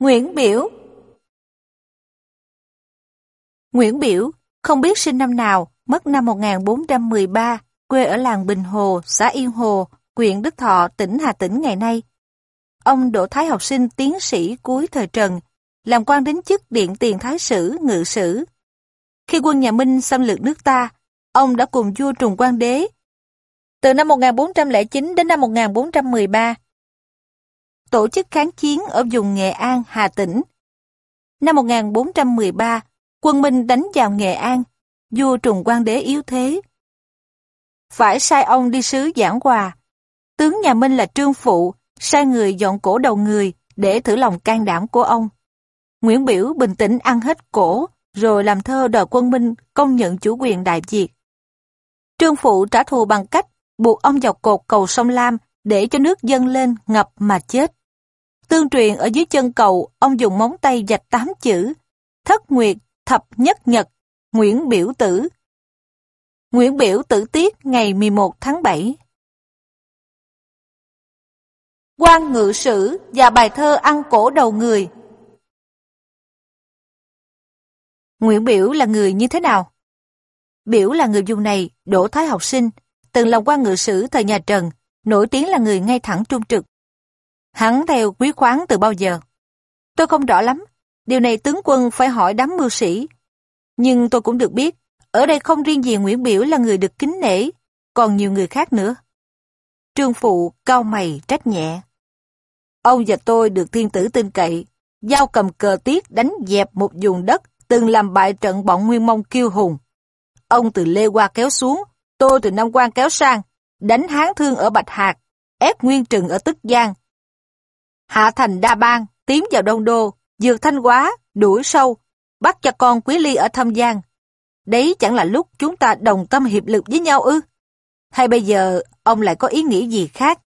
Nguyễn Biểu Nguyễn Biểu, không biết sinh năm nào, mất năm 1413, quê ở làng Bình Hồ, xã Yên Hồ, huyện Đức Thọ, tỉnh Hà Tĩnh ngày nay. Ông Đỗ Thái học sinh tiến sĩ cuối thời Trần, làm quan đến chức Điện Tiền Thái Sử, Ngự Sử. Khi quân nhà Minh xâm lược nước ta, ông đã cùng vua Trùng Quang Đế từ năm 1409 đến năm 1413 tổ chức kháng chiến ở vùng Nghệ An, Hà Tĩnh. Năm 1413, quân Minh đánh vào Nghệ An, vua Trùng Quang Đế yếu thế. Phải sai ông đi sứ giảng hòa. Tướng nhà Minh là Trương Phụ, sai người dọn cổ đầu người để thử lòng can đảm của ông. Nguyễn Biểu bình tĩnh ăn hết cổ, rồi làm thơ đòi quân Minh công nhận chủ quyền Đại Việt. Trương Phụ trả thù bằng cách buộc ông dọc cột cầu sông Lam để cho nước dâng lên ngập mà chết. Tương truyền ở dưới chân cầu, ông dùng móng tay dạch tám chữ Thất Nguyệt, Thập Nhất Nhật, Nguyễn Biểu Tử. Nguyễn Biểu tử tiết ngày 11 tháng 7 quan ngự sử và bài thơ ăn cổ đầu người Nguyễn Biểu là người như thế nào? Biểu là người vùng này, đỗ thái học sinh, từng là quan ngự sử thời nhà Trần, nổi tiếng là người ngay thẳng trung trực. Hắn theo quý khoáng từ bao giờ? Tôi không rõ lắm, điều này tướng quân phải hỏi đám mưu sĩ. Nhưng tôi cũng được biết, ở đây không riêng gì Nguyễn Biểu là người được kính nể, còn nhiều người khác nữa. Trương Phụ cao mày trách nhẹ. Ông và tôi được thiên tử tin cậy, giao cầm cờ tiết đánh dẹp một vùng đất từng làm bại trận bọn Nguyên Mông kiêu hùng. Ông từ Lê Hoa kéo xuống, tôi từ Nam Quan kéo sang, đánh Hán Thương ở Bạch Hạc, ép Nguyên Trừng ở Tức Giang. Hạ thành Đa Bang, tiến vào Đông Đô, dược Thanh quá đuổi sâu, bắt cho con Quý Ly ở Thâm Giang. Đấy chẳng là lúc chúng ta đồng tâm hiệp lực với nhau ư? Hay bây giờ ông lại có ý nghĩ gì khác?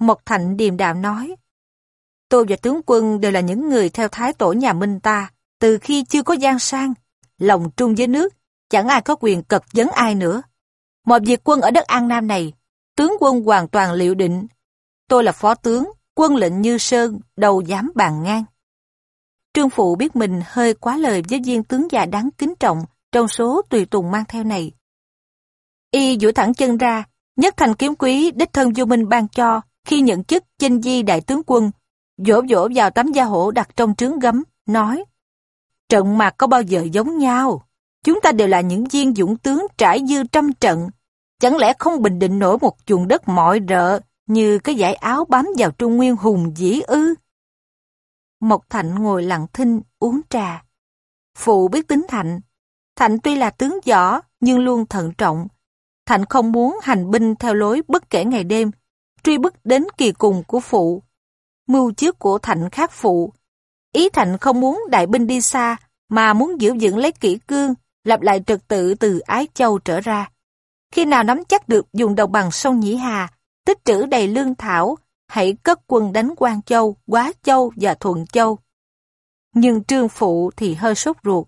Mộc Thạnh điềm đạm nói. Tôi và tướng quân đều là những người theo thái tổ nhà Minh ta, từ khi chưa có gian sang, lòng trung với nước, chẳng ai có quyền cật vấn ai nữa. Mọi việc quân ở đất An Nam này, tướng quân hoàn toàn liệu định. Tôi là phó tướng, quân lệnh như sơn, đầu dám bàn ngang. Trương Phụ biết mình hơi quá lời với viên tướng già đáng kính trọng trong số tùy tùng mang theo này. Y duỗi thẳng chân ra, nhất thành kiếm quý đích thân vô minh ban cho khi nhận chức chinh di đại tướng quân, dỗ dỗ vào tấm da hổ đặt trong trướng gấm, nói Trận mạc có bao giờ giống nhau? Chúng ta đều là những viên dũng tướng trải dư trăm trận. Chẳng lẽ không bình định nổi một chuồng đất mọi rợ như cái giải áo bám vào trung nguyên hùng dĩ ư? Mộc Thạnh ngồi lặng thinh, uống trà. Phụ biết tính Thạnh. Thạnh tuy là tướng võ, nhưng luôn thận trọng. Thạnh không muốn hành binh theo lối bất kể ngày đêm, truy bức đến kỳ cùng của phụ. Mưu trước của Thạnh khác phụ. Ý Thạnh không muốn đại binh đi xa, mà muốn giữ vững lấy kỷ cương, lập lại trật tự từ Ái Châu trở ra. Khi nào nắm chắc được dùng đồng bằng sông Nhĩ Hà, tích trữ đầy lương thảo, hãy cất quân đánh Quan Châu, Quá Châu và Thuận Châu. Nhưng Trương Phụ thì hơi sốt ruột.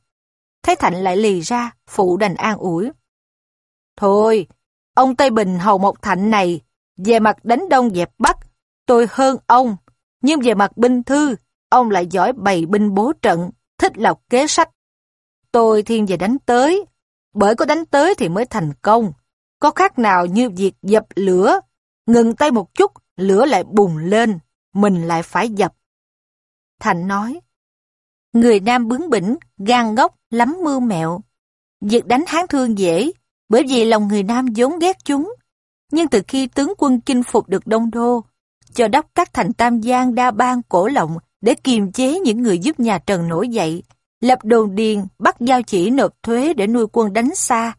Thấy Thạnh lại lì ra, Phụ đành an ủi. Thôi, ông Tây Bình hầu một Thạnh này, về mặt đánh đông dẹp bắc, tôi hơn ông. Nhưng về mặt binh thư, ông lại giỏi bày binh bố trận, thích lọc kế sách. Tôi thiên về đánh tới, bởi có đánh tới thì mới thành công. Có khác nào như việc dập lửa, ngừng tay một chút, lửa lại bùng lên, mình lại phải dập. Thành nói, người nam bướng bỉnh, gan ngốc, lắm mưu mẹo. Việc đánh hán thương dễ, bởi vì lòng người nam vốn ghét chúng. Nhưng từ khi tướng quân chinh phục được Đông Đô, cho đốc các thành Tam Giang đa bang cổ lộng để kiềm chế những người giúp nhà Trần nổi dậy, lập đồn điền, bắt giao chỉ nộp thuế để nuôi quân đánh xa.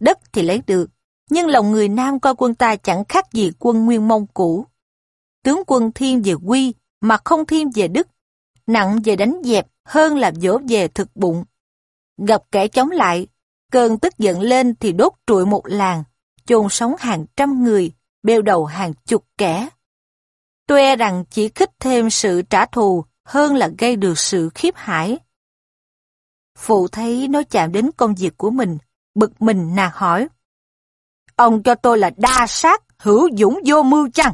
Đất thì lấy được, nhưng lòng người Nam coi quân ta chẳng khác gì quân Nguyên Mông cũ. Tướng quân thiên về quy, mà không thiên về đức, nặng về đánh dẹp hơn là dỗ về thực bụng. Gặp kẻ chống lại, cơn tức giận lên thì đốt trụi một làng, chôn sống hàng trăm người, bêu đầu hàng chục kẻ. Tôi e rằng chỉ khích thêm sự trả thù hơn là gây được sự khiếp hải. Phụ thấy nó chạm đến công việc của mình, bực mình nạt hỏi. Ông cho tôi là đa sát, hữu dũng vô mưu chăng?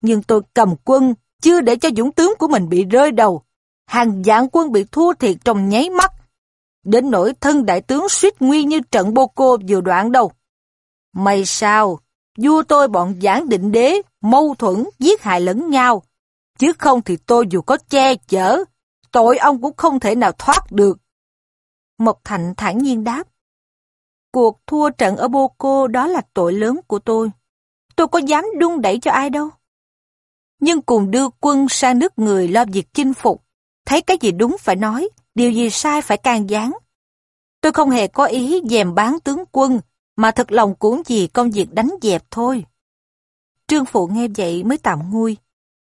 Nhưng tôi cầm quân, chưa để cho dũng tướng của mình bị rơi đầu. hàng vạn quân bị thua thiệt trong nháy mắt. Đến nỗi thân đại tướng suýt nguy như trận bô cô vừa đoạn đầu May sao, vua tôi bọn giảng định đế, mâu thuẫn, giết hại lẫn nhau. Chứ không thì tôi dù có che chở, tội ông cũng không thể nào thoát được. Mộc Thạnh thản nhiên đáp. Cuộc thua trận ở Bô Cô đó là tội lớn của tôi. Tôi có dám đung đẩy cho ai đâu. Nhưng cùng đưa quân sang nước người lo việc chinh phục, thấy cái gì đúng phải nói, điều gì sai phải can gián. Tôi không hề có ý dèm bán tướng quân, mà thật lòng cuốn gì công việc đánh dẹp thôi. Trương Phụ nghe vậy mới tạm nguôi.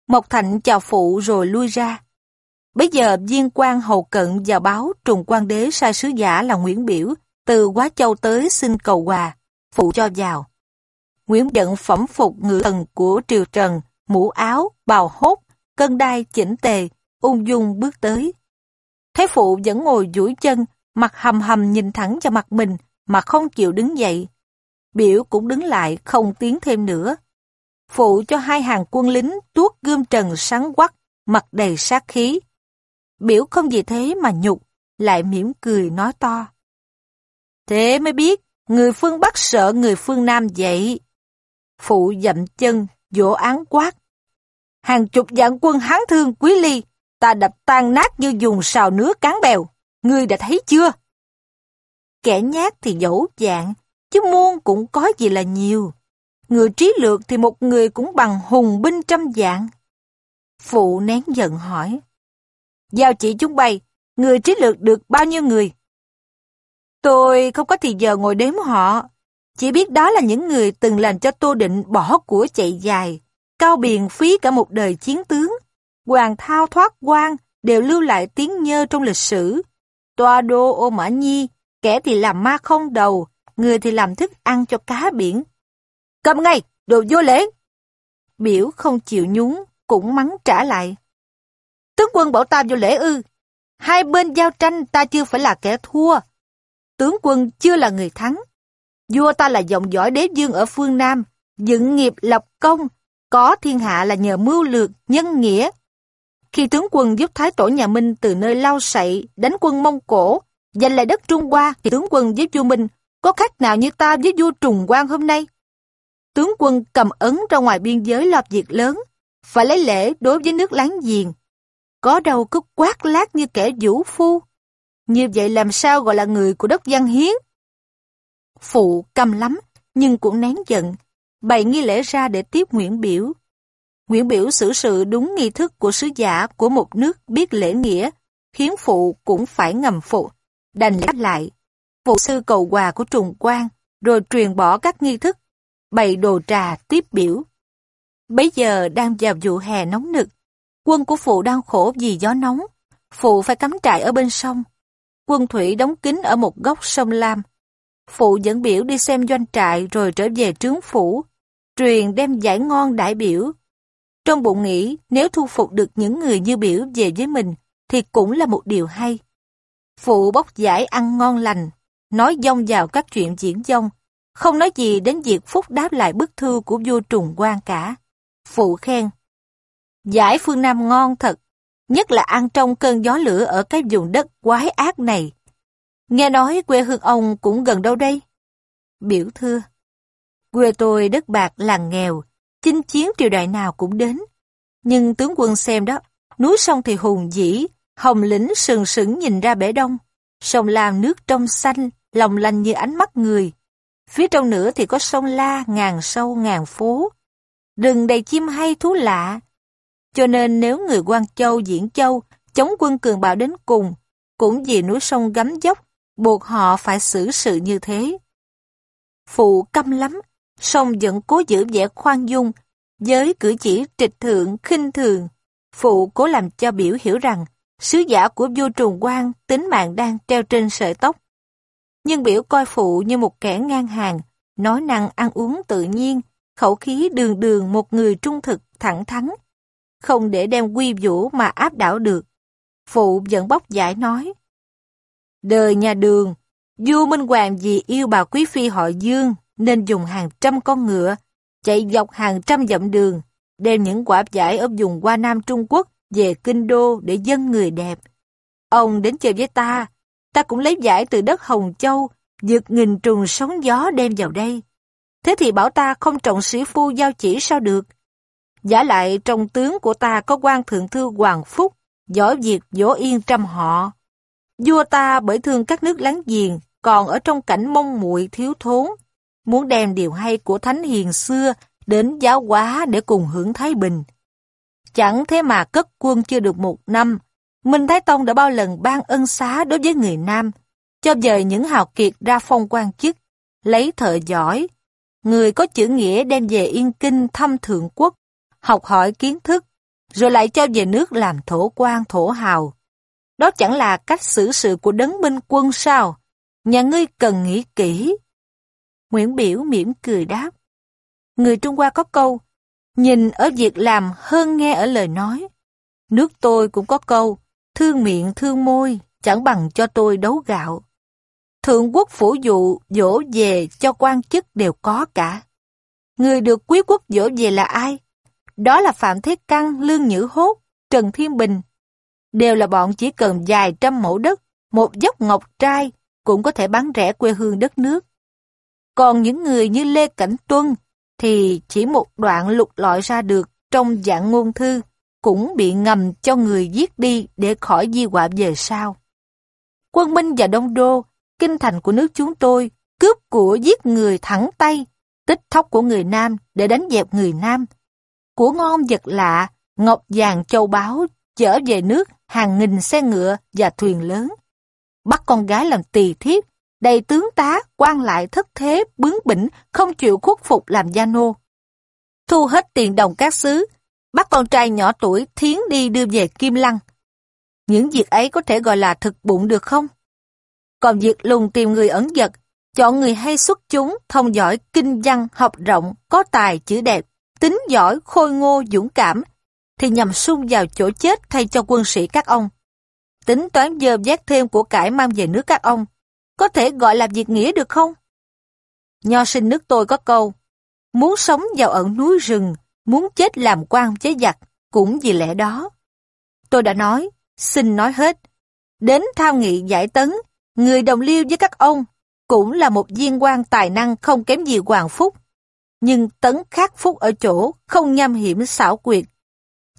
Mộc Thạnh chào Phụ rồi lui ra. Bây giờ viên quan hầu cận vào báo trùng quan đế sai sứ giả là Nguyễn Biểu từ Quá Châu tới xin cầu hòa, Phụ cho vào. Nguyễn Dận phẩm phục ngự thần của triều trần, mũ áo, bào hốt, cân đai chỉnh tề, ung dung bước tới. Thấy phụ vẫn ngồi duỗi chân, mặt hầm hầm nhìn thẳng vào mặt mình, mà không chịu đứng dậy. Biểu cũng đứng lại, không tiến thêm nữa. Phụ cho hai hàng quân lính tuốt gươm trần sáng quắc, mặt đầy sát khí. Biểu không gì thế mà nhục, lại mỉm cười nói to. Thế mới biết, người phương Bắc sợ người phương Nam vậy. Phụ dậm chân, vỗ án quát. Hàng chục vạn quân hán thương quý ly, ta đập tan nát như dùng xào nứa cán bèo. Ngươi đã thấy chưa? Kẻ nhát thì dẫu dạng, chứ muôn cũng có gì là nhiều. Người trí lược thì một người cũng bằng hùng binh trăm dạng. Phụ nén giận hỏi. Giao chỉ chúng bay, người trí lược được bao nhiêu người? Tôi không có thì giờ ngồi đếm họ. Chỉ biết đó là những người từng làm cho Tô Định bỏ của chạy dài, cao biền phí cả một đời chiến tướng. Hoàng thao thoát quan đều lưu lại tiếng nhơ trong lịch sử. Toa đô ô mã nhi, kẻ thì làm ma không đầu, người thì làm thức ăn cho cá biển. Cầm ngay, đồ vô lễ! Biểu không chịu nhún, cũng mắng trả lại. Tướng quân bảo ta vô lễ ư. Hai bên giao tranh ta chưa phải là kẻ thua. Tướng quân chưa là người thắng. Vua ta là dòng dõi đế dương ở phương Nam, dựng nghiệp lập công, có thiên hạ là nhờ mưu lược, nhân nghĩa. Khi tướng quân giúp Thái tổ nhà Minh từ nơi lao sậy đánh quân Mông Cổ, giành lại đất Trung Hoa, thì tướng quân giúp vua Minh có khác nào như ta với vua Trùng Quang hôm nay? Tướng quân cầm ấn ra ngoài biên giới lo việc lớn, phải lấy lễ đối với nước láng giềng. Có đâu cứ quát lát như kẻ vũ phu. Như vậy làm sao gọi là người của đất văn hiến? Phụ căm lắm, nhưng cũng nén giận, bày nghi lễ ra để tiếp Nguyễn Biểu. Nguyễn Biểu xử sự đúng nghi thức của sứ giả của một nước biết lễ nghĩa, khiến phụ cũng phải ngầm phụ, đành lẽ lại. Phụ sư cầu quà của trùng quan, rồi truyền bỏ các nghi thức, bày đồ trà tiếp biểu. bây giờ đang vào vụ hè nóng nực, quân của phụ đang khổ vì gió nóng, phụ phải cắm trại ở bên sông. Quân thủy đóng kín ở một góc sông Lam. Phụ dẫn biểu đi xem doanh trại rồi trở về trướng phủ, truyền đem giải ngon đại biểu. Trong bụng nghĩ nếu thu phục được những người như biểu về với mình thì cũng là một điều hay. Phụ bốc giải ăn ngon lành, nói dông vào các chuyện diễn dông, không nói gì đến việc phúc đáp lại bức thư của vua Trùng Quang cả. Phụ khen. Giải phương Nam ngon thật, nhất là ăn trong cơn gió lửa ở cái vùng đất quái ác này. Nghe nói quê hương ông cũng gần đâu đây? Biểu thưa. Quê tôi đất bạc làng nghèo, chinh chiến triều đại nào cũng đến. Nhưng tướng quân xem đó, núi sông thì hùng dĩ, hồng lĩnh sừng sững nhìn ra bể đông. Sông Lam nước trong xanh, lòng lành như ánh mắt người. Phía trong nữa thì có sông La ngàn sâu ngàn phố. Rừng đầy chim hay thú lạ. Cho nên nếu người quan Châu, Diễn Châu chống quân cường bạo đến cùng, cũng vì núi sông gắm dốc, buộc họ phải xử sự như thế. Phụ căm lắm, song vẫn cố giữ vẻ khoan dung, với cử chỉ trịch thượng, khinh thường. Phụ cố làm cho biểu hiểu rằng, sứ giả của vua trùng quan tính mạng đang treo trên sợi tóc. Nhưng biểu coi phụ như một kẻ ngang hàng, nói năng ăn uống tự nhiên, khẩu khí đường đường một người trung thực, thẳng thắn. Không để đem quy vũ mà áp đảo được. Phụ vẫn bóc giải nói. Đời nhà đường, vua Minh Hoàng vì yêu bà quý phi họ Dương nên dùng hàng trăm con ngựa, chạy dọc hàng trăm dặm đường, đem những quả giải ở vùng qua Nam Trung Quốc về kinh đô để dân người đẹp. Ông đến chơi với ta, ta cũng lấy giải từ đất Hồng Châu, vượt nghìn trùng sóng gió đem vào đây. Thế thì bảo ta không trọng sĩ phu giao chỉ sao được. Giả lại trong tướng của ta có quan thượng thư Hoàng Phúc, giỏi việc dỗ yên trăm họ. Vua ta bởi thương các nước láng giềng, còn ở trong cảnh mong muội thiếu thốn, muốn đem điều hay của thánh hiền xưa đến giáo hóa để cùng hưởng thái bình. Chẳng thế mà cất quân chưa được một năm, Minh Thái Tông đã bao lần ban ân xá đối với người Nam, cho dời những hào kiệt ra phong quan chức, lấy thợ giỏi. Người có chữ nghĩa đem về Yên Kinh thăm thượng quốc, học hỏi kiến thức, rồi lại cho về nước làm thổ quan thổ hào. Đó chẳng là cách xử sự của đấng minh quân sao? Nhà ngươi cần nghĩ kỹ. Nguyễn Biểu mỉm cười đáp. Người Trung Hoa có câu, nhìn ở việc làm hơn nghe ở lời nói. Nước tôi cũng có câu, thương miệng thương môi, chẳng bằng cho tôi đấu gạo. Thượng quốc phủ dụ dỗ về cho quan chức đều có cả. Người được quý quốc dỗ về là ai? Đó là Phạm Thế Căng, Lương Nhữ Hốt, Trần Thiên Bình. Đều là bọn chỉ cần vài trăm mẫu đất, một dốc ngọc trai cũng có thể bán rẻ quê hương đất nước. Còn những người như Lê Cảnh Tuân thì chỉ một đoạn lục lọi ra được trong dạng ngôn thư cũng bị ngầm cho người giết đi để khỏi di họa về sau. Quân Minh và Đông Đô, kinh thành của nước chúng tôi, cướp của giết người thẳng tay, tích thóc của người Nam để đánh dẹp người Nam. Của ngon vật lạ, ngọc vàng châu báu chở về nước hàng nghìn xe ngựa và thuyền lớn. Bắt con gái làm tỳ thiếp, đầy tướng tá, quan lại thất thế, bướng bỉnh, không chịu khuất phục làm gia nô. Thu hết tiền đồng các xứ, bắt con trai nhỏ tuổi thiến đi đưa về Kim Lăng. Những việc ấy có thể gọi là thực bụng được không? Còn việc lùng tìm người ẩn giật, chọn người hay xuất chúng, thông giỏi, kinh văn, học rộng, có tài, chữ đẹp, tính giỏi, khôi ngô, dũng cảm, thì nhằm sung vào chỗ chết thay cho quân sĩ các ông. Tính toán dơ vét thêm của cải mang về nước các ông, có thể gọi là việc nghĩa được không? Nho sinh nước tôi có câu, muốn sống vào ẩn núi rừng, muốn chết làm quan chế giặc, cũng vì lẽ đó. Tôi đã nói, xin nói hết. Đến thao nghị giải tấn, người đồng liêu với các ông, cũng là một viên quan tài năng không kém gì Hoàng Phúc. Nhưng tấn khắc phúc ở chỗ, không nham hiểm xảo quyệt.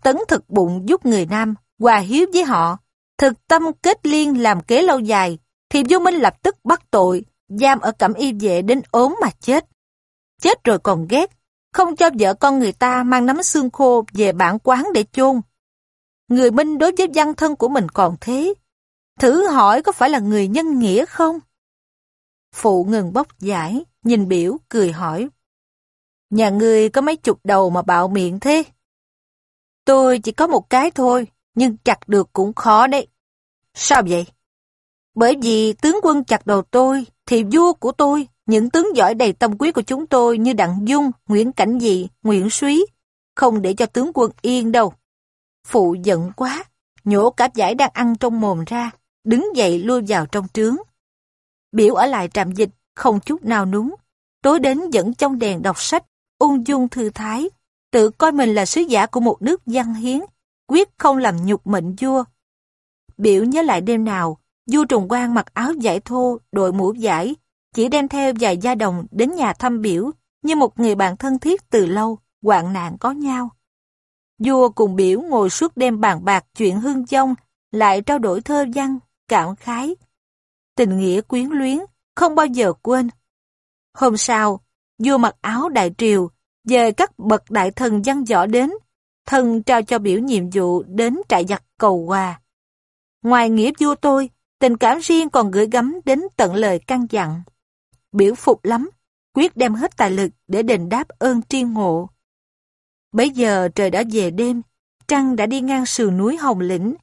Tấn thực bụng giúp người Nam, hòa hiếu với họ, thực tâm kết liên làm kế lâu dài, thì vô Minh lập tức bắt tội, giam ở cẩm y vệ đến ốm mà chết. Chết rồi còn ghét, không cho vợ con người ta mang nắm xương khô về bản quán để chôn. Người Minh đối với văn thân của mình còn thế, thử hỏi có phải là người nhân nghĩa không? Phụ ngừng bốc giải, nhìn biểu, cười hỏi. Nhà ngươi có mấy chục đầu mà bạo miệng thế? Tôi chỉ có một cái thôi, nhưng chặt được cũng khó đấy. Sao vậy? Bởi vì tướng quân chặt đầu tôi, thì vua của tôi, những tướng giỏi đầy tâm quyết của chúng tôi như Đặng Dung, Nguyễn Cảnh Dị, Nguyễn Súy, không để cho tướng quân yên đâu. Phụ giận quá, nhổ cáp giải đang ăn trong mồm ra, đứng dậy lui vào trong trướng. Biểu ở lại trạm dịch, không chút nào núng. Tối đến dẫn trong đèn đọc sách, ung dung thư thái, tự coi mình là sứ giả của một nước văn hiến, quyết không làm nhục mệnh vua. Biểu nhớ lại đêm nào, vua Trùng Quang mặc áo giải thô, đội mũ giải, chỉ đem theo vài gia đồng đến nhà thăm biểu như một người bạn thân thiết từ lâu, hoạn nạn có nhau. Vua cùng biểu ngồi suốt đêm bàn bạc chuyện hương dông, lại trao đổi thơ văn, cảm khái. Tình nghĩa quyến luyến, không bao giờ quên. Hôm sau, vua mặc áo đại triều, về các bậc đại thần văn võ đến, thần trao cho biểu nhiệm vụ đến trại giặc cầu hòa. Ngoài nghĩa vua tôi, tình cảm riêng còn gửi gắm đến tận lời căn dặn. Biểu phục lắm, quyết đem hết tài lực để đền đáp ơn triên ngộ. Bấy giờ trời đã về đêm, trăng đã đi ngang sườn núi Hồng Lĩnh.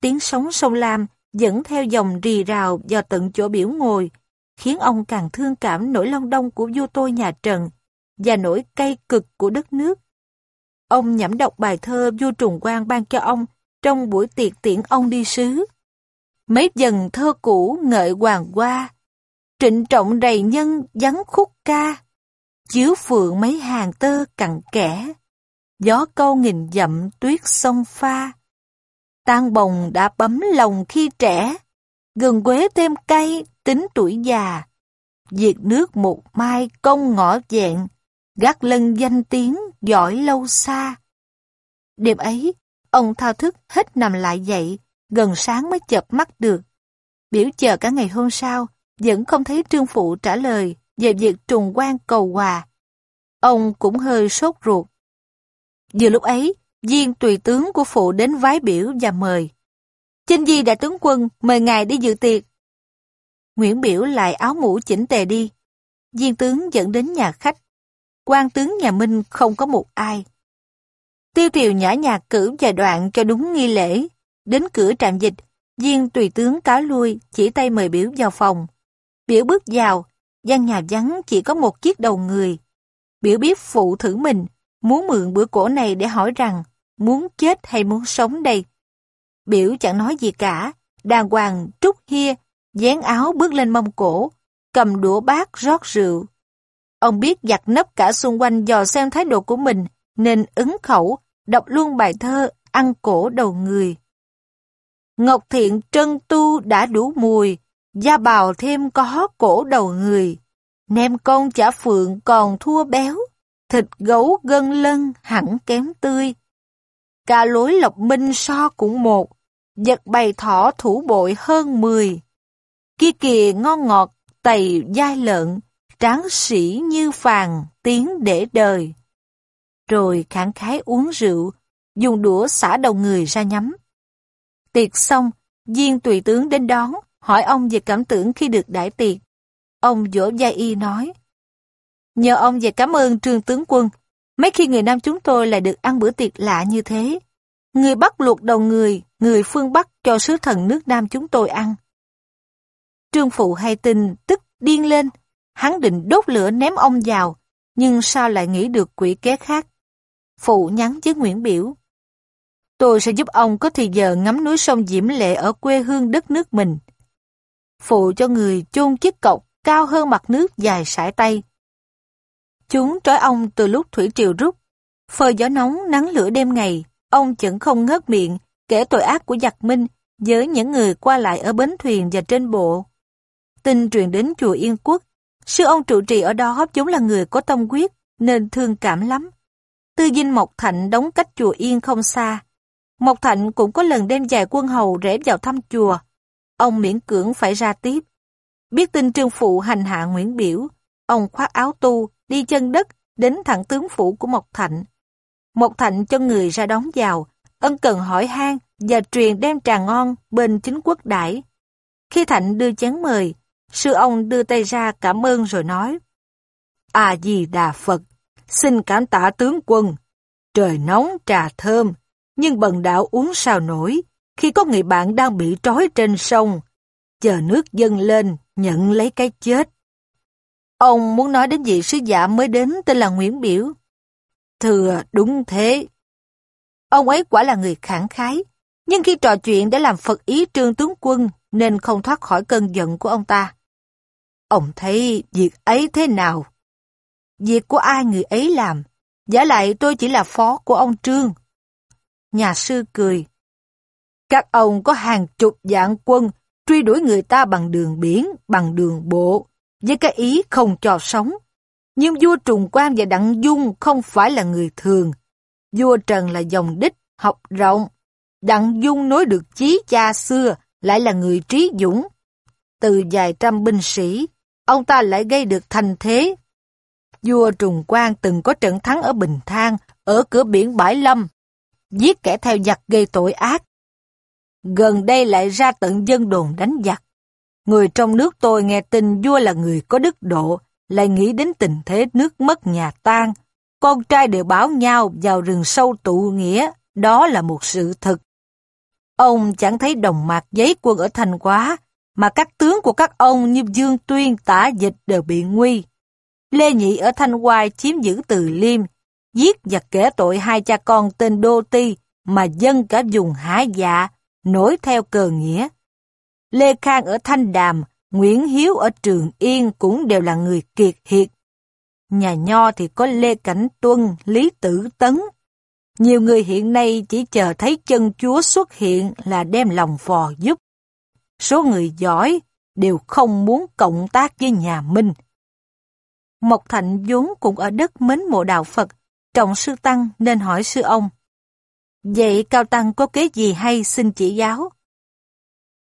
Tiếng sóng sông Lam dẫn theo dòng rì rào vào tận chỗ biểu ngồi, khiến ông càng thương cảm nỗi long đong của vua tôi nhà Trần và nỗi cay cực của đất nước. Ông nhẩm đọc bài thơ vua Trùng Quang ban cho ông trong buổi tiệc tiễn ông đi sứ. Mấy dần thơ cũ ngợi hoàng qua, trịnh trọng đầy nhân vắng khúc ca, chiếu phượng mấy hàng tơ cặn kẽ, gió câu nghìn dặm tuyết sông pha, Tan bồng đã bấm lòng khi trẻ, gừng quế thêm cay, tính tuổi già. Diệt nước một mai công ngõ vẹn, gác lân danh tiếng, giỏi lâu xa. Đêm ấy, ông thao thức hết nằm lại dậy, gần sáng mới chợp mắt được. Biểu chờ cả ngày hôm sau, vẫn không thấy trương phụ trả lời về việc trùng quan cầu hòa. Ông cũng hơi sốt ruột. Vừa lúc ấy, viên tùy tướng của phụ đến vái biểu và mời. Chinh di đại tướng quân mời ngài đi dự tiệc. Nguyễn Biểu lại áo mũ chỉnh tề đi. Viên tướng dẫn đến nhà khách. quan tướng nhà Minh không có một ai. Tiêu tiều nhã nhạc cử vài đoạn cho đúng nghi lễ. Đến cửa trạm dịch, viên tùy tướng cáo lui, chỉ tay mời biểu vào phòng. Biểu bước vào, gian nhà vắng chỉ có một chiếc đầu người. Biểu biết phụ thử mình, muốn mượn bữa cổ này để hỏi rằng muốn chết hay muốn sống đây. Biểu chẳng nói gì cả, đàng hoàng trúc hia, dán áo bước lên mông cổ, cầm đũa bát rót rượu. Ông biết giặt nấp cả xung quanh dò xem thái độ của mình, nên ứng khẩu, đọc luôn bài thơ ăn cổ đầu người. Ngọc thiện trân tu đã đủ mùi, da bào thêm có cổ đầu người. Nem con chả phượng còn thua béo, thịt gấu gân lân hẳn kém tươi. Cả lối lộc minh so cũng một, giật bày thỏ thủ bội hơn mười. Kia kìa ngon ngọt, tầy dai lợn, tráng sĩ như phàn, tiếng để đời. Rồi khẳng khái uống rượu, dùng đũa xả đầu người ra nhắm. Tiệc xong, viên tùy tướng đến đón, hỏi ông về cảm tưởng khi được đãi tiệc. Ông vỗ gia y nói, Nhờ ông về cảm ơn trương tướng quân, mấy khi người Nam chúng tôi lại được ăn bữa tiệc lạ như thế. Người Bắc luộc đầu người, người phương Bắc cho sứ thần nước Nam chúng tôi ăn. Trương Phụ hay tin tức điên lên, hắn định đốt lửa ném ông vào, nhưng sao lại nghĩ được quỷ kế khác. Phụ nhắn với Nguyễn Biểu. Tôi sẽ giúp ông có thời giờ ngắm núi sông Diễm Lệ ở quê hương đất nước mình. Phụ cho người chôn chiếc cọc cao hơn mặt nước dài sải tay. Chúng trói ông từ lúc thủy triều rút. Phơi gió nóng, nắng lửa đêm ngày, ông chẳng không ngớt miệng kể tội ác của giặc minh với những người qua lại ở bến thuyền và trên bộ. Tin truyền đến chùa Yên Quốc, sư ông trụ trì ở đó vốn là người có tâm quyết nên thương cảm lắm. Tư dinh Mộc Thạnh đóng cách chùa Yên không xa. Mộc Thạnh cũng có lần đem dài quân hầu rẽ vào thăm chùa. Ông miễn cưỡng phải ra tiếp. Biết tin trương phụ hành hạ Nguyễn Biểu, ông khoác áo tu, đi chân đất, đến thẳng tướng phủ của Mộc Thạnh. Mộc Thạnh cho người ra đón vào, ân cần hỏi han và truyền đem trà ngon bên chính quốc đãi. Khi Thạnh đưa chén mời, sư ông đưa tay ra cảm ơn rồi nói À gì đà Phật, xin cảm tạ tướng quân. Trời nóng trà thơm, nhưng bần đạo uống sao nổi khi có người bạn đang bị trói trên sông. Chờ nước dâng lên, nhận lấy cái chết. Ông muốn nói đến vị sứ giả mới đến tên là Nguyễn Biểu. Thưa, đúng thế. Ông ấy quả là người khẳng khái, nhưng khi trò chuyện để làm Phật ý trương tướng quân nên không thoát khỏi cơn giận của ông ta. Ông thấy việc ấy thế nào? Việc của ai người ấy làm? Giả lại tôi chỉ là phó của ông Trương. Nhà sư cười. Các ông có hàng chục dạng quân truy đuổi người ta bằng đường biển, bằng đường bộ, với cái ý không cho sống. Nhưng vua Trùng Quang và Đặng Dung không phải là người thường. Vua Trần là dòng đích, học rộng. Đặng Dung nối được chí cha xưa, lại là người trí dũng. Từ vài trăm binh sĩ, ông ta lại gây được thành thế. Vua Trùng Quang từng có trận thắng ở Bình Thang, ở cửa biển Bãi Lâm, giết kẻ theo giặc gây tội ác. Gần đây lại ra tận dân đồn đánh giặc. Người trong nước tôi nghe tin vua là người có đức độ, lại nghĩ đến tình thế nước mất nhà tan. Con trai đều báo nhau vào rừng sâu tụ nghĩa, đó là một sự thật. Ông chẳng thấy đồng mạc giấy quân ở thành quá, mà các tướng của các ông như Dương Tuyên, Tả Dịch đều bị nguy. Lê Nhị ở Thanh Hoài chiếm giữ Từ Liêm, giết và kể tội hai cha con tên Đô Ti mà dân cả vùng há dạ, nổi theo cờ nghĩa. Lê Khang ở Thanh Đàm, Nguyễn Hiếu ở Trường Yên cũng đều là người kiệt hiệt. Nhà Nho thì có Lê Cảnh Tuân, Lý Tử Tấn. Nhiều người hiện nay chỉ chờ thấy chân chúa xuất hiện là đem lòng phò giúp. Số người giỏi đều không muốn cộng tác với nhà Minh. Mộc Thạnh vốn cũng ở đất mến mộ đạo Phật, trọng sư Tăng nên hỏi sư ông. Vậy Cao Tăng có kế gì hay xin chỉ giáo?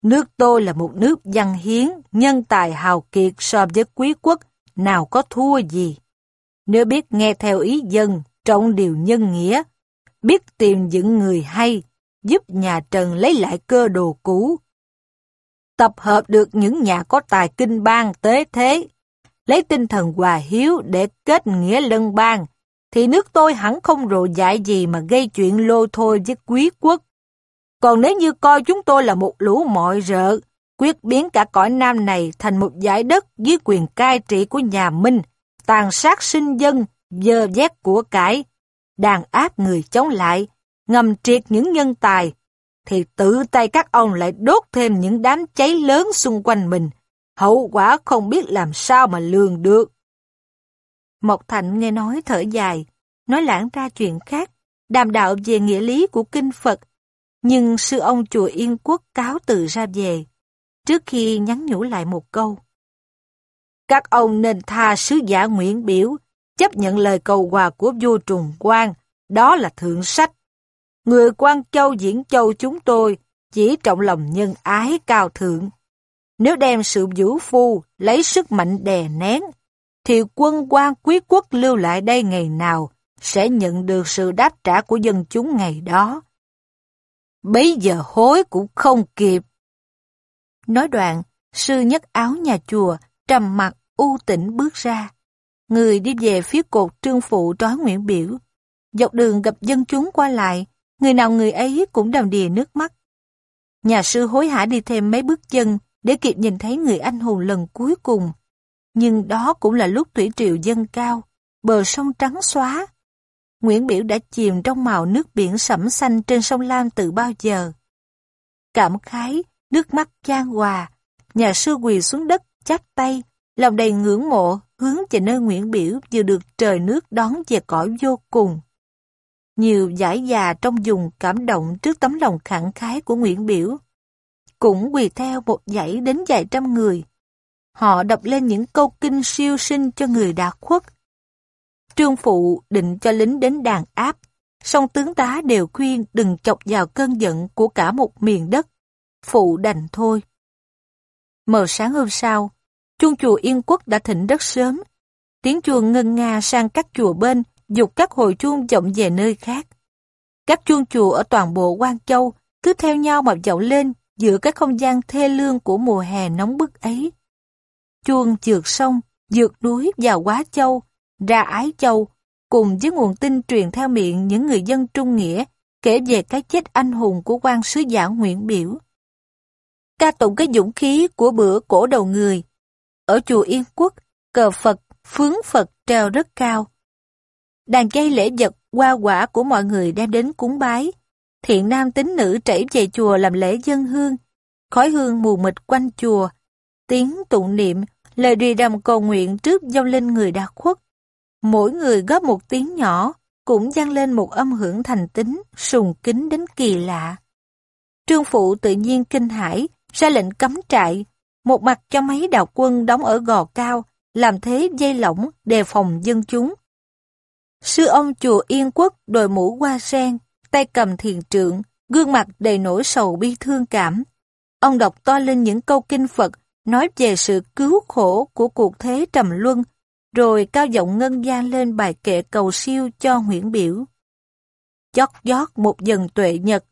Nước tôi là một nước văn hiến, nhân tài hào kiệt so với quý quốc, nào có thua gì. Nếu biết nghe theo ý dân, trọng điều nhân nghĩa, biết tìm những người hay, giúp nhà Trần lấy lại cơ đồ cũ. Tập hợp được những nhà có tài kinh bang tế thế, lấy tinh thần hòa hiếu để kết nghĩa lân bang, thì nước tôi hẳn không rồ dại gì mà gây chuyện lôi thôi với quý quốc. Còn nếu như coi chúng tôi là một lũ mọi rợ, quyết biến cả cõi Nam này thành một giải đất dưới quyền cai trị của nhà Minh, tàn sát sinh dân, dơ vét của cải, đàn áp người chống lại, ngầm triệt những nhân tài, thì tự tay các ông lại đốt thêm những đám cháy lớn xung quanh mình. Hậu quả không biết làm sao mà lường được. Mộc Thạnh nghe nói thở dài, nói lãng ra chuyện khác, đàm đạo về nghĩa lý của kinh Phật. Nhưng sư ông chùa Yên Quốc cáo từ ra về, trước khi nhắn nhủ lại một câu. Các ông nên tha sứ giả Nguyễn Biểu, chấp nhận lời cầu hòa của vua Trùng Quang, đó là thượng sách. Người quan châu diễn châu chúng tôi chỉ trọng lòng nhân ái cao thượng. Nếu đem sự vũ phu lấy sức mạnh đè nén, thì quân quan quý quốc lưu lại đây ngày nào sẽ nhận được sự đáp trả của dân chúng ngày đó. Bấy giờ hối cũng không kịp. Nói đoạn, sư nhất áo nhà chùa, trầm mặt, u tĩnh bước ra. Người đi về phía cột trương phụ trói Nguyễn Biểu. Dọc đường gặp dân chúng qua lại, người nào người ấy cũng đầm đìa nước mắt. Nhà sư hối hả đi thêm mấy bước chân để kịp nhìn thấy người anh hùng lần cuối cùng. Nhưng đó cũng là lúc thủy triều dâng cao, bờ sông trắng xóa. Nguyễn Biểu đã chìm trong màu nước biển sẫm xanh trên sông Lam từ bao giờ. Cảm khái, nước mắt chan hòa, nhà sư quỳ xuống đất chắp tay, lòng đầy ngưỡng mộ hướng về nơi Nguyễn Biểu vừa được trời nước đón về cõi vô cùng. Nhiều giải già trong vùng cảm động trước tấm lòng khẳng khái của Nguyễn Biểu. Cũng quỳ theo một dãy đến vài trăm người. Họ đọc lên những câu kinh siêu sinh cho người đã khuất. Trương Phụ định cho lính đến đàn áp, song tướng tá đều khuyên đừng chọc vào cơn giận của cả một miền đất. Phụ đành thôi. Mờ sáng hôm sau, chuông chùa Yên Quốc đã thịnh rất sớm. Tiếng chuông ngân nga sang các chùa bên, dục các hồi chuông vọng về nơi khác. Các chuông chùa ở toàn bộ Quan Châu cứ theo nhau mà vọng lên giữa cái không gian thê lương của mùa hè nóng bức ấy. Chuông trượt sông, vượt núi vào Quá Châu, ra Ái Châu, cùng với nguồn tin truyền theo miệng những người dân trung nghĩa kể về cái chết anh hùng của quan sứ giả Nguyễn Biểu. Ca tụng cái dũng khí của bữa cổ đầu người. Ở chùa Yên Quốc, cờ Phật, phướng Phật treo rất cao. Đàn cây lễ vật, hoa quả của mọi người đem đến cúng bái. Thiện nam tín nữ chảy về chùa làm lễ dân hương. Khói hương mù mịt quanh chùa. Tiếng tụng niệm, lời đi đầm cầu nguyện trước dông linh người đã khuất. Mỗi người góp một tiếng nhỏ, cũng vang lên một âm hưởng thành tính, sùng kính đến kỳ lạ. Trương Phụ tự nhiên kinh hãi, ra lệnh cấm trại, một mặt cho mấy đạo quân đóng ở gò cao, làm thế dây lỏng đề phòng dân chúng. Sư ông chùa Yên Quốc đội mũ hoa sen, tay cầm thiền trượng, gương mặt đầy nỗi sầu bi thương cảm. Ông đọc to lên những câu kinh Phật, nói về sự cứu khổ của cuộc thế trầm luân, rồi cao giọng ngân gian lên bài kệ cầu siêu cho Nguyễn Biểu. Chót giót một dần tuệ nhật,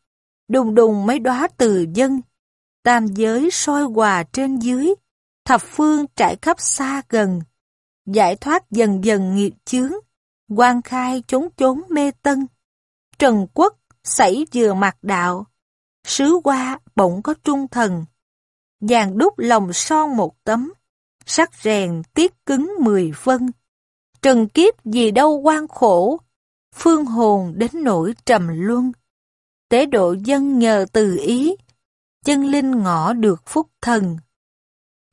đùng đùng mấy đóa từ dân, tam giới soi hòa trên dưới, thập phương trải khắp xa gần, giải thoát dần dần nghiệp chướng, quan khai trốn trốn mê tân. Trần quốc xảy vừa mặt đạo, sứ qua bỗng có trung thần, vàng đúc lòng son một tấm, sắc rèn tiết cứng mười phân. Trần kiếp gì đâu quan khổ, phương hồn đến nỗi trầm luân. Tế độ dân nhờ từ ý, chân linh ngõ được phúc thần.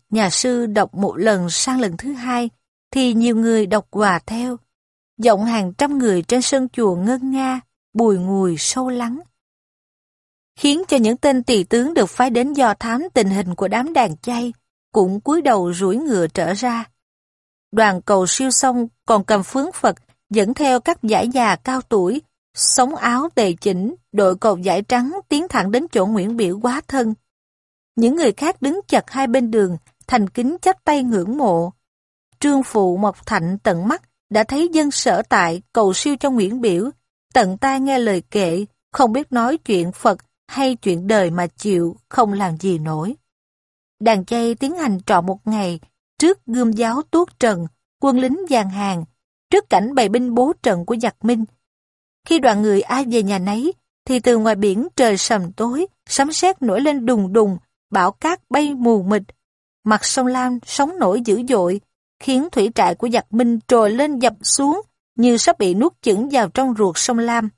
Nhà sư đọc một lần sang lần thứ hai, thì nhiều người đọc hòa theo. Giọng hàng trăm người trên sân chùa ngân nga, bùi ngùi sâu lắng. Khiến cho những tên tỳ tướng được phái đến do thám tình hình của đám đàn chay, cũng cúi đầu rủi ngựa trở ra. Đoàn cầu siêu sông còn cầm phướng Phật dẫn theo các giải già cao tuổi, sống áo tề chỉnh, đội cột giải trắng tiến thẳng đến chỗ Nguyễn Biểu quá thân. Những người khác đứng chật hai bên đường, thành kính chắp tay ngưỡng mộ. Trương Phụ Mộc Thạnh tận mắt đã thấy dân sở tại cầu siêu cho Nguyễn Biểu, tận tai nghe lời kệ, không biết nói chuyện Phật hay chuyện đời mà chịu, không làm gì nổi. Đàn chay tiến hành trọ một ngày, trước gươm giáo tuốt trần, quân lính giàn hàng, trước cảnh bày binh bố trận của giặc Minh. Khi đoàn người ai về nhà nấy, thì từ ngoài biển trời sầm tối, sấm sét nổi lên đùng đùng, bão cát bay mù mịt. Mặt sông Lam sóng nổi dữ dội, khiến thủy trại của giặc Minh trồi lên dập xuống như sắp bị nuốt chửng vào trong ruột sông Lam.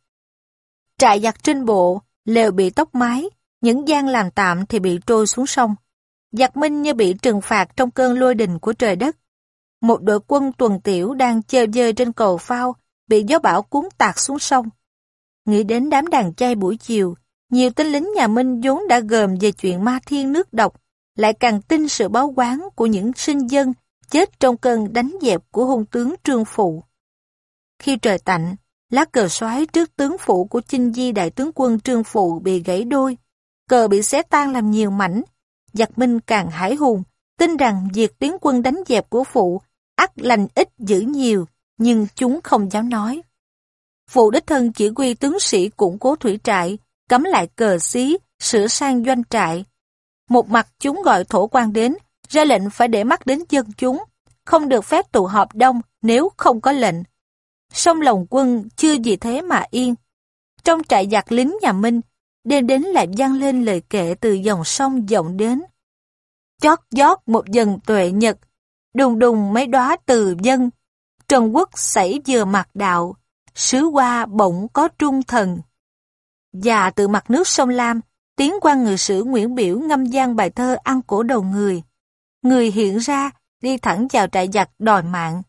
Trại giặc trên bộ, lều bị tốc mái, những gian làm tạm thì bị trôi xuống sông. Giặc Minh như bị trừng phạt trong cơn lôi đình của trời đất. Một đội quân tuần tiểu đang chơi dơi trên cầu phao, bị gió bão cuốn tạt xuống sông. Nghĩ đến đám đàn chay buổi chiều, nhiều tên lính nhà Minh vốn đã gờm về chuyện ma thiên nước độc, lại càng tin sự báo quán của những sinh dân chết trong cơn đánh dẹp của hung tướng Trương Phụ. Khi trời tạnh, lá cờ xoáy trước tướng phụ của Chinh Di đại tướng quân Trương Phụ bị gãy đôi, cờ bị xé tan làm nhiều mảnh, giặc Minh càng hải hùng, tin rằng việc tiến quân đánh dẹp của Phụ ắt lành ít dữ nhiều, nhưng chúng không dám nói. Phụ đích thân chỉ huy tướng sĩ củng cố thủy trại, cấm lại cờ xí, sửa sang doanh trại. Một mặt chúng gọi thổ quan đến, ra lệnh phải để mắt đến dân chúng, không được phép tụ họp đông nếu không có lệnh. Sông lồng quân chưa gì thế mà yên. Trong trại giặc lính nhà Minh, đêm đến lại vang lên lời kệ từ dòng sông dòng đến. Chót giót một dần tuệ nhật, đùng đùng mấy đóa từ dân. Trần quốc xảy vừa mặt đạo, sứ qua bỗng có trung thần. Và từ mặt nước sông Lam, tiến quan ngự sử Nguyễn Biểu ngâm gian bài thơ ăn cổ đầu người. Người hiện ra, đi thẳng vào trại giặc đòi mạng.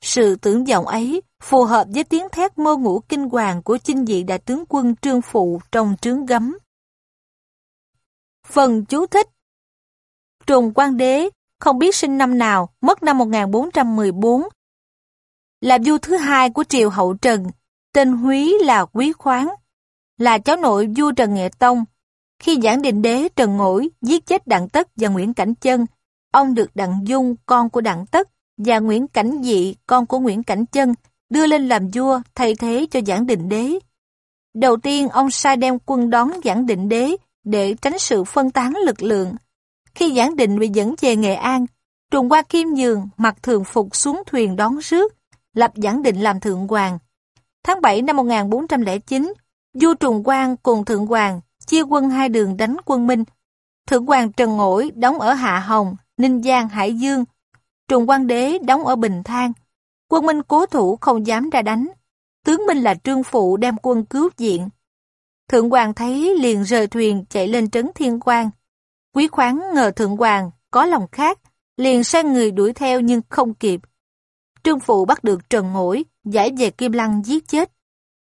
Sự tưởng vọng ấy phù hợp với tiếng thét mơ ngủ kinh hoàng của chinh dị đại tướng quân Trương Phụ trong trướng gấm. Phần chú thích Trùng Quang Đế không biết sinh năm nào, mất năm 1414. Là vua thứ hai của triều hậu Trần, tên Húy là Quý Khoáng, là cháu nội vua Trần Nghệ Tông. Khi giảng định đế Trần Ngỗi giết chết Đặng Tất và Nguyễn Cảnh Chân, ông được Đặng Dung, con của Đặng Tất, và Nguyễn Cảnh Dị, con của Nguyễn Cảnh Chân, đưa lên làm vua thay thế cho Giảng Định Đế. Đầu tiên ông sai đem quân đón Giảng Định Đế để tránh sự phân tán lực lượng. Khi Giảng Định bị dẫn về Nghệ An, Trùng qua Kim Nhường mặc thường phục xuống thuyền đón rước, lập Giảng Định làm thượng hoàng. Tháng 7 năm 1409, vua Trùng Quang cùng thượng hoàng chia quân hai đường đánh quân Minh. Thượng hoàng Trần Ngỗi đóng ở Hạ Hồng, Ninh Giang, Hải Dương. Trùng Quang Đế đóng ở Bình Thang. Quân Minh cố thủ không dám ra đánh. Tướng Minh là Trương Phụ đem quân cứu diện. Thượng Hoàng thấy liền rời thuyền chạy lên trấn Thiên Quang. Quý khoáng ngờ Thượng Hoàng có lòng khác, liền sang người đuổi theo nhưng không kịp. Trương Phụ bắt được Trần Ngỗi, giải về Kim Lăng giết chết.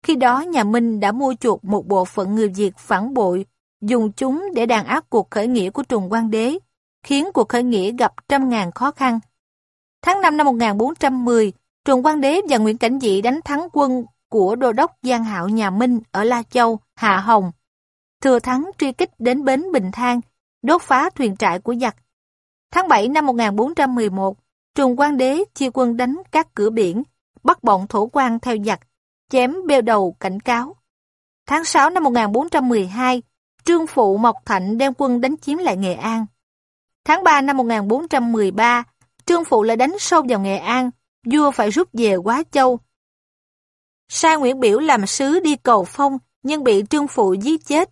Khi đó nhà Minh đã mua chuộc một bộ phận người Việt phản bội, dùng chúng để đàn áp cuộc khởi nghĩa của Trùng Quang Đế, khiến cuộc khởi nghĩa gặp trăm ngàn khó khăn. Tháng 5 năm 1410, Trùng Quang Đế và Nguyễn Cảnh Dị đánh thắng quân của đô đốc Giang Hạo nhà Minh ở La Châu, Hạ Hồng. Thừa thắng truy kích đến bến Bình Thang, đốt phá thuyền trại của giặc. Tháng 7 năm 1411, Trùng Quang Đế chia quân đánh các cửa biển, bắt bọn thổ quan theo giặc, chém bêu đầu cảnh cáo. Tháng 6 năm 1412, Trương Phụ Mộc Thạnh đem quân đánh chiếm lại Nghệ An. Tháng 3 năm 1413, Trương Phụ lại đánh sâu vào Nghệ An, vua phải rút về Quá Châu. Sai Nguyễn Biểu làm sứ đi cầu phong, nhưng bị Trương Phụ giết chết.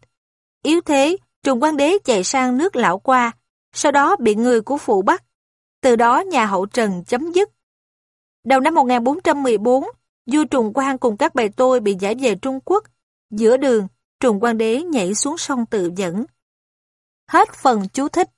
Yếu thế, Trùng Quang Đế chạy sang nước Lão Qua, sau đó bị người của Phụ bắt. Từ đó nhà hậu Trần chấm dứt. Đầu năm 1414, vua Trùng Quang cùng các bè tôi bị giải về Trung Quốc. Giữa đường, Trùng Quang Đế nhảy xuống sông tự dẫn. Hết phần chú thích.